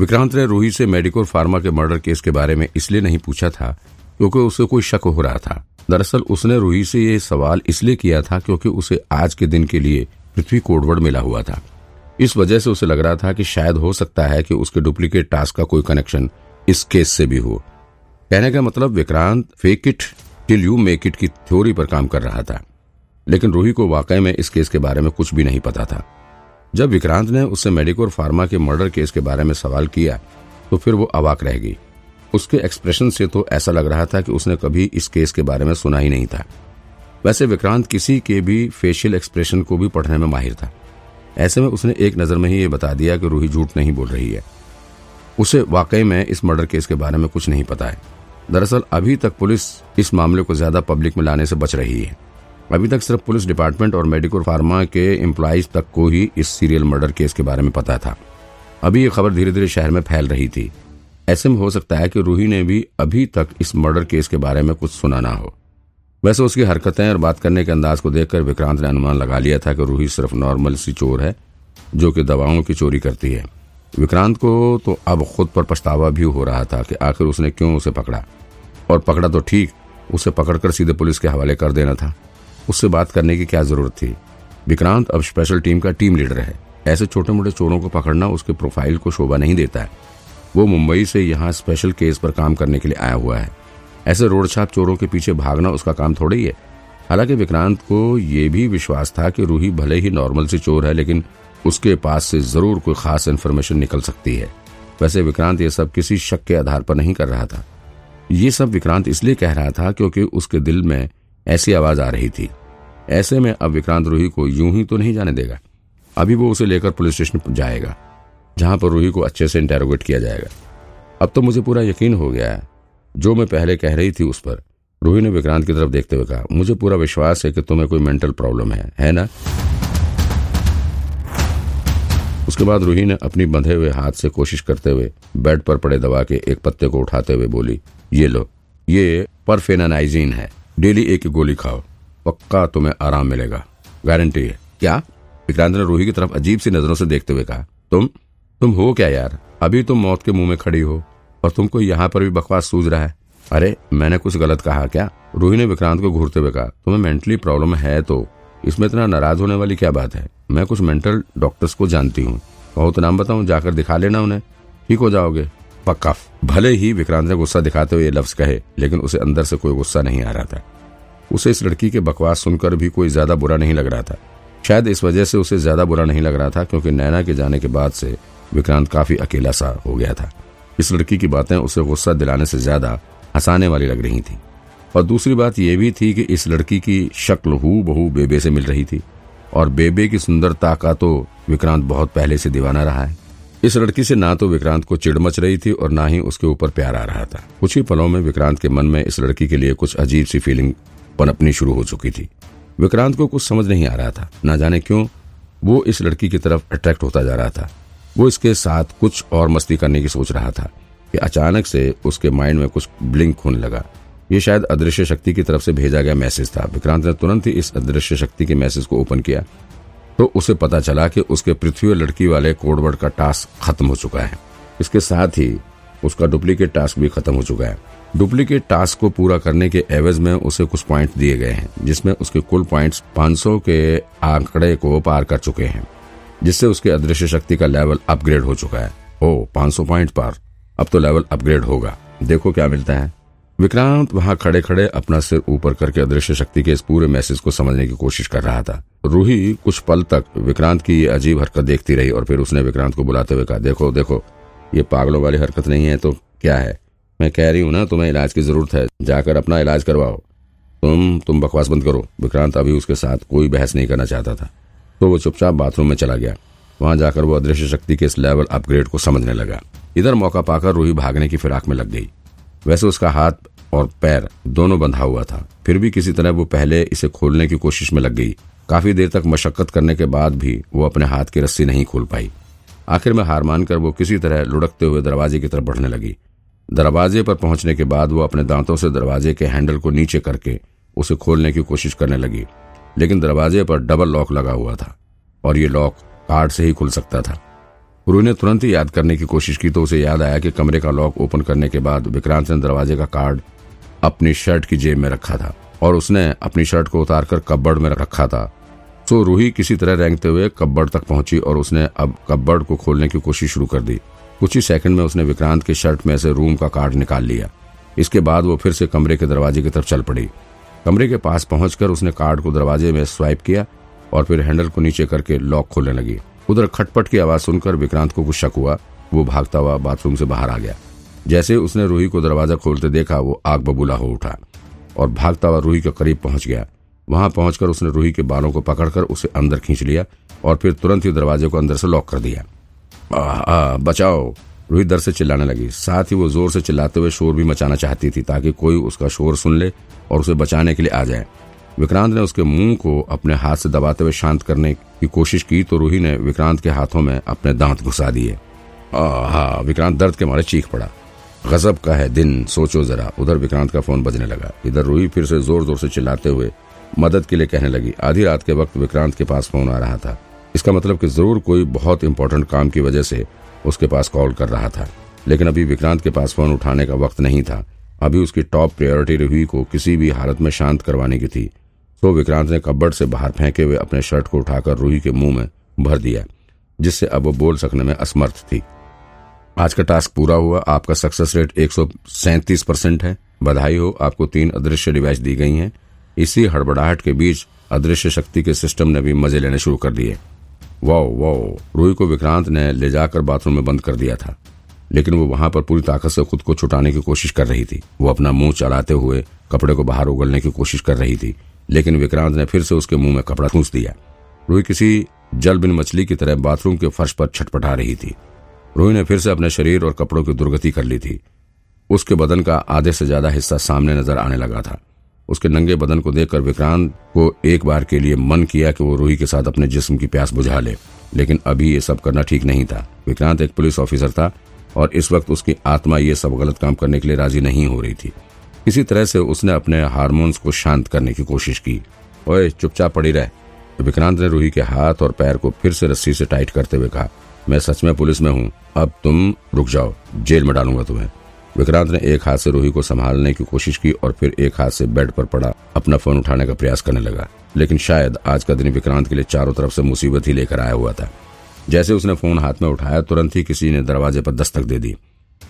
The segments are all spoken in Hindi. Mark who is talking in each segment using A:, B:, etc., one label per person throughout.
A: विक्रांत ने रूही से मेडिकोर फार्मा के मर्डर केस के बारे में इसलिए नहीं पूछा था क्योंकि उसे कोई शक हो रहा था। दरअसल उसने रूही से ये सवाल इसलिए किया था क्योंकि उसे आज के दिन के लिए पृथ्वी कोडवर्ड मिला हुआ था। इस वजह से उसे लग रहा था कि शायद हो सकता है कि उसके डुप्लीकेट टास्क का कोई कनेक्शन इस केस से भी हो। कहने का मतलब Vikrant fake it till you make it की थ्योरी पर काम कर रहा था। लेकिन रूही को वाकई में इस केस के बारे में कुछ भी नहीं पता था। जब विक्रांत ने उससे मेडिकोर फार्मा के मर्डर केस के बारे में सवाल किया तो फिर वो अवाक रह गई। उसके एक्सप्रेशन से तो ऐसा लग रहा था कि उसने कभी इस केस के बारे में सुना ही नहीं था। वैसे विक्रांत किसी के भी फेशियल एक्सप्रेशन को भी पढ़ने में माहिर था। ऐसे में उसने एक नज़र में ही ये बता दिया कि रूही झूठ नहीं बोल रही है। उसे वाकई में इस मर्डर केस के बारे में कुछ नहीं पता है। दरअसल अभी तक पुलिस इस मामले को ज़्यादा पब्लिक में लाने से बच रही है। अभी तक सिर्फ़ पुलिस डिपार्टमेंट और मेडिकल फार्मा के एम्प्लॉज तक को ही इस सीरियल मर्डर केस के बारे में पता था। अभी ये खबर धीरे धीरे शहर में फैल रही थी। ऐसे में हो सकता है कि रूही ने भी अभी तक इस मर्डर केस के बारे में कुछ सुना ना हो। वैसे उसकी हरकतें और बात करने के अंदाज को देखकर विक्रांत ने अनुमान लगा लिया था कि रूही सिर्फ़ नॉर्मल सी चोर है, जो कि दवाओं की चोरी करती है। विक्रांत को तो अब खुद पर पछतावा भी हो रहा था कि आखिर उसने क्यों उसे पकड़ा। और पकड़ा तो ठीक, उसे पकड़कर सीधे पुलिस के हवाले कर देना था। उससे बात करने की क्या ज़रूरत थी? विक्रांत अब स्पेशल टीम का टीम लीडर है। ऐसे छोटे मोटे चोरों को पकड़ना उसके प्रोफ़ाइल को शोभा नहीं देता है। वो मुंबई से यहाँ स्पेशल केस पर काम करने के लिए आया हुआ है। ऐसे रोड छाप चोरों के पीछे भागना उसका काम थोड़ा ही। है हालाँकि विक्रांत को ये भी विश्वास था कि रूही भले ही नॉर्मल से चोर है, लेकिन उसके पास से ज़रूर कोई खास इन्फॉर्मेशन निकल सकती है। वैसे विक्रांत ये सब किसी शक के आधार पर नहीं कर रहा था। ये सब विक्रांत इसलिए कह रहा था क्योंकि उसके दिल में ऐसी आवाज़ आ रही थी। ऐसे में अब विक्रांत रूही को यूँ ही तो नहीं जाने देगा। अभी वो उसे लेकर पुलिस स्टेशन जाएगा, जहाँ पर रूही को अच्छे से इंटेरोगेट किया जाएगा। अब तो मुझे पूरा यकीन हो गया है। जो मैं पहले कह रही थी उस पर। रूही ने विक्रांत की तरफ़ देखते हुए कहा, मुझे पूरा विश्वास है कि तुम्हें कोई मेंटल प्रॉब्लम है है ना? उसके बाद रूही ने अपनी बंधे हुए हाथ से कोशिश करते हुए बेड पर पड़े दवा के एक पत्ते को उठाते हुए बोली, ये लो, ये परफेनानाइजीन है। डेली एक गोली खाओ, पक्का तुम्हें आराम मिलेगा। गारंटी है। क्या? विक्रांत ने रूही की तरफ़ अजीब सी नज़रों से देखते हुए कहा, तुम? तुम हो क्या यार? अभी तुम मौत के मुँह में खड़ी हो और तुमको यहाँ पर भी बकवास सूझ रहा है? अरे, मैंने कुछ गलत कहा क्या? रूही ने विक्रांत को घूरते हुए कहा, तुम्हें मेंटली प्रॉब्लम है तो। इसमें इतना नाराज़ होने वाली क्या बात है? मैं कुछ मेंटल डॉक्टर्स को जानती हूँ। बहुत नाम बताऊँ, जाकर दिखा लेना उन्हें। ठीक हो जाओगे। पक्का। भले ही विक्रांत ने गुस्सा दिखाते हुए ये लफ्ज कहे, लेकिन उसे अंदर से कोई गुस्सा नहीं आ रहा था। उसे इस लड़की के बकवास सुनकर भी कोई ज़्यादा बुरा नहीं लग रहा था। शायद इस वजह से उसे ज़्यादा बुरा नहीं लग रहा था, क्योंकि नैना के जाने के बाद से विक्रांत काफ़ी अकेला सा हो गया था। इस लड़की की बातें उसे गुस्सा दिलाने से ज़्यादा हंसाने वाली लग रही थी। और दूसरी बात यह भी थी कि इस लड़की की शक्ल हु बहु बेबे से मिल रही थी। और बेबे की सुंदरता का तो विक्रांत बहुत पहले से दीवाना रहा है। इस लड़की से ना तो विक्रांत को चिड़ मच रही थी और ना ही उसके ऊपर प्यार आ रहा था। कुछ ही पलों में विक्रांत के मन में इस लड़की के लिए कुछ अजीब सी फीलिंग पनपनी शुरू हो चुकी थी। विक्रांत को कुछ समझ नहीं आ रहा था। ना जाने क्यों वो इस लड़की की तरफ़ अट्रैक्ट होता जा रहा था। वो इसके साथ कुछ और मस्ती करने की सोच रहा था कि अचानक से उसके माइंड में कुछ ब्लिंक होने लगा। ये शायद अदृश्य शक्ति की तरफ़ से भेजा गया मैसेज था। विक्रांत ने तुरंत ही इस अदृश्य शक्ति के मैसेज को ओपन किया। तो उसे पता चला कि उसके पृथ्वी और लड़की वाले कोडवर्ड का टास्क खत्म हो चुका है। इसके साथ ही उसका डुप्लीकेट टास्क भी खत्म हो चुका है। डुप्लीकेट टास्क को पूरा करने के एवज में उसे कुछ पॉइंट दिए गए हैं, जिसमें उसके कुल पॉइंट्स 500 के आंकड़े को पार कर चुके हैं, जिससे उसके अदृश्य शक्ति का लेवल अपग्रेड हो चुका है। ओ 500 पॉइंट पार। अब तो लेवल अपग्रेड होगा। देखो क्या मिलता है। विक्रांत वहाँ खड़े खड़े अपना सिर ऊपर करके अदृश्य शक्ति के इस पूरे मैसेज को समझने की कोशिश कर रहा था। रूही कुछ पल तक विक्रांत की ये अजीब हरकत देखती रही और फिर उसने विक्रांत को बुलाते हुए कहा, देखो देखो, ये पागलों वाली हरकत नहीं है तो क्या है? मैं कह रही हूँ ना, तुम्हें इलाज की ज़रूरत है, जाकर अपना इलाज करवाओ। तुम तुम बकवास बंद करो। विक्रांत अभी उसके साथ कोई बहस नहीं करना चाहता था। तो वो चुपचाप बाथरूम में चला गया। वहाँ जाकर वो अदृश्य शक्ति के इस लेवल अपग्रेड को समझने लगा। इधर मौका पाकर रूही भागने की फिराक में लग गई। वैसे उसका हाथ और पैर दोनों बंधा हुआ था। फिर भी किसी तरह वो पहले इसे खोलने की कोशिश में लग गई। काफ़ी देर तक मशक्कत करने के बाद भी वो अपने हाथ की रस्सी नहीं खोल पाई। आखिर में हार मानकर वो किसी तरह लुढ़कते हुए दरवाजे की तरफ़ बढ़ने लगी। दरवाजे पर पहुँचने के बाद वो अपने दांतों से दरवाजे के हैंडल को नीचे करके उसे खोलने की कोशिश करने लगी। लेकिन दरवाजे पर डबल लॉक लगा हुआ था और ये लॉक कार्ड से ही खुल सकता था। रूही ने तुरंत ही याद करने की कोशिश की तो उसे याद आया कि कमरे का लॉक ओपन करने के बाद विक्रांत ने दरवाजे का कार्ड अपनी शर्ट की जेब में रखा था और उसने अपनी शर्ट को उतारकर कब्बड़ में रखा था। तो रूही किसी तरह रेंगते हुए कब्बड़ तक पहुँची और उसने अब कब्बड़ को खोलने की कोशिश शुरू कर दी। कुछ ही सेकंड में उसने विक्रांत के शर्ट में से रूम का कार्ड निकाल लिया। इसके बाद वो फिर से कमरे के दरवाजे की तरफ़ चल पड़ी। कमरे के पास पहुंचकर उसने कार्ड को दरवाजे में स्वाइप किया और फिर हैंडल को नीचे करके लॉक खोलने लगी। उधर खटपट की आवाज़ सुनकर विक्रांत को कुछ शक हुआ। वो भागता हुआ बाथरूम से बाहर आ गया। जैसे उसने रूही को दरवाज़ा खोलते देखा वो आग बबूला हो उठा और भागता हुआ रूही के करीब पहुँच गया। वहाँ पहुंचकर उसने रूही के बालों को पकड़कर उसे अंदर खींच लिया और फिर तुरंत ही दरवाजे को अंदर से लॉक कर दिया। आ, आ, बचाओ। रूही दर से चिल्लाने लगी। साथ ही वो ज़ोर से चिल्लाते हुए शोर भी मचाना चाहती थी ताकि कोई उसका शोर सुन ले और उसे बचाने के लिए आ जाए। विक्रांत ने उसके मुँह को अपने हाथ से दबाते हुए शांत करने की कोशिश की तो रूही ने विक्रांत के हाथों में अपने दांत घुसा दिए। हाँ विक्रांत दर्द के मारे चीख पड़ा। गजब का है दिन, सोचो जरा। उधर विक्रांत का फ़ोन बजने लगा। इधर रूही फिर से ज़ोर ज़ोर से चिल्लाते हुए मदद के लिए कहने लगी। आधी रात के वक्त विक्रांत के पास फ़ोन आ रहा था। इसका मतलब कि ज़रूर कोई बहुत इंपॉर्टेंट काम की वजह से उसके पास कॉल कर रहा था। लेकिन अभी विक्रांत के पास फ़ोन उठाने का वक्त नहीं था। अभी उसकी टॉप प्रायोरिटी रूही को किसी भी हालत में शांत करवाने की थी। तो विक्रांत ने कब्बड़ से बाहर फेंके हुए अपने शर्ट को उठाकर रूही के मुँह में भर दिया, जिससे अब वो बोल सकने में असमर्थ थी। आज का टास्क पूरा हुआ, आपका सक्सेस रेट एक परसेंट है। बधाई हो, आपको तीन अदृश्य डिवाइस दी गई हैं। इसी हड़बड़ाहट के बीच अदृश्य शक्ति के सिस्टम ने भी मज़े लेने शुरू कर दिए। वाओ वाओ रूही को विक्रांत ने ले जाकर बाथरूम में बंद कर दिया था। लेकिन वो वहाँ पर पूरी ताकत से खुद को छुटाने की कोशिश कर रही थी। वो अपना मुँह चलाते हुए कपड़े को बाहर उगलने की कोशिश कर रही थी, लेकिन विक्रांत ने फिर से उसके मुँह में कपड़ा ठूस दिया। रूही किसी जल बिन मछली की तरह बाथरूम के फर्श पर छटपटा रही थी। रूही ने फिर से अपने शरीर और कपड़ों की दुर्गति कर ली थी। उसके बदन का आधे से ज़्यादा हिस्सा सामने नज़र आने लगा था। उसके नंगे बदन को देखकर विक्रांत को एक बार के लिए मन किया कि वो रूही के साथ अपने जिस्म की प्यास बुझा ले, लेकिन अभी ये सब करना ठीक नहीं था। विक्रांत एक पुलिस ऑफिसर था और इस वक्त उसकी आत्मा ये सब गलत काम करने के लिए राज़ी नहीं हो रही थी। इसी तरह से उसने अपने हार्मोन्स को शांत करने की कोशिश की। ओए, चुपचाप पड़ी रहे। विक्रांत ने रूही के हाथ और पैर को फिर से रस्सी से टाइट करते हुए कहा मैं सच में पुलिस में हूँ। अब तुम रुक जाओ। जेल में डालूँगा तुम्हें। विक्रांत ने एक हाथ से रूही को संभालने की कोशिश की और फिर एक हाथ से बेड पर पड़ा, अपना फ़ोन उठाने का प्रयास करने लगा। लेकिन शायद आज का दिन विक्रांत के लिए चारों तरफ़ से मुसीबत ही लेकर आया हुआ था। जैसे उसने फ़ोन हाथ में उठाया, तुरंत ही किसी ने दरवाजे पर दस्तक दे दी।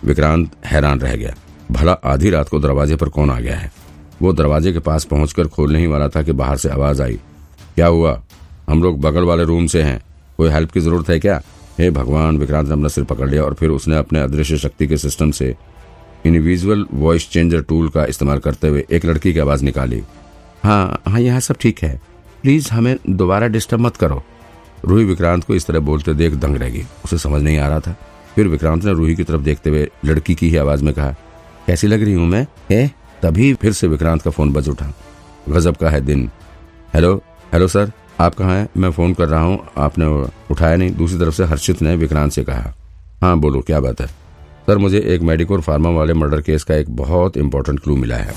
A: विक्रांत हैरान रह गया। भला आधी रात को दरवाजे पर कौन आ गया है? वो दरवाजे के पास पहुंचकर खोलने ही वाला था कि बाहर से आवाज़ आई। क्या हुआ? हम लोग बगल वाले रूम से हैं। कोई हेल्प की ज़रूरत है क्या? हे भगवान, विक्रांत ने अपना सिर पकड़ लिया और फिर उसने अपने अदृश्य शक्ति के सिस्टम से इनविजुअल वॉइस चेंजर टूल का इस्तेमाल करते हुए एक लड़की की आवाज़ निकाली। हाँ हाँ यहाँ सब ठीक है। प्लीज़ हमें दोबारा डिस्टर्ब मत करो। रूही विक्रांत को इस तरह बोलते देख दंग रह गई। उसे समझ नहीं आ रहा था। फिर विक्रांत ने रूही की तरफ़ देखते हुए लड़की की ही आवाज़ में कहा, कैसी लग रही हूँ मैं? है? तभी फिर से विक्रांत का फ़ोन बज उठा। गजब का है दिन। हेलो? Hello sir? आप कहाँ हैं? मैं फ़ोन कर रहा हूँ। आपने उठाया नहीं। दूसरी तरफ़ से हर्षित ने विक्रांत से कहा हाँ बोलो, क्या बात है? सर, मुझे एक मेडिकोर फार्मा वाले मर्डर केस का एक बहुत इंपॉर्टेंट क्लू मिला है।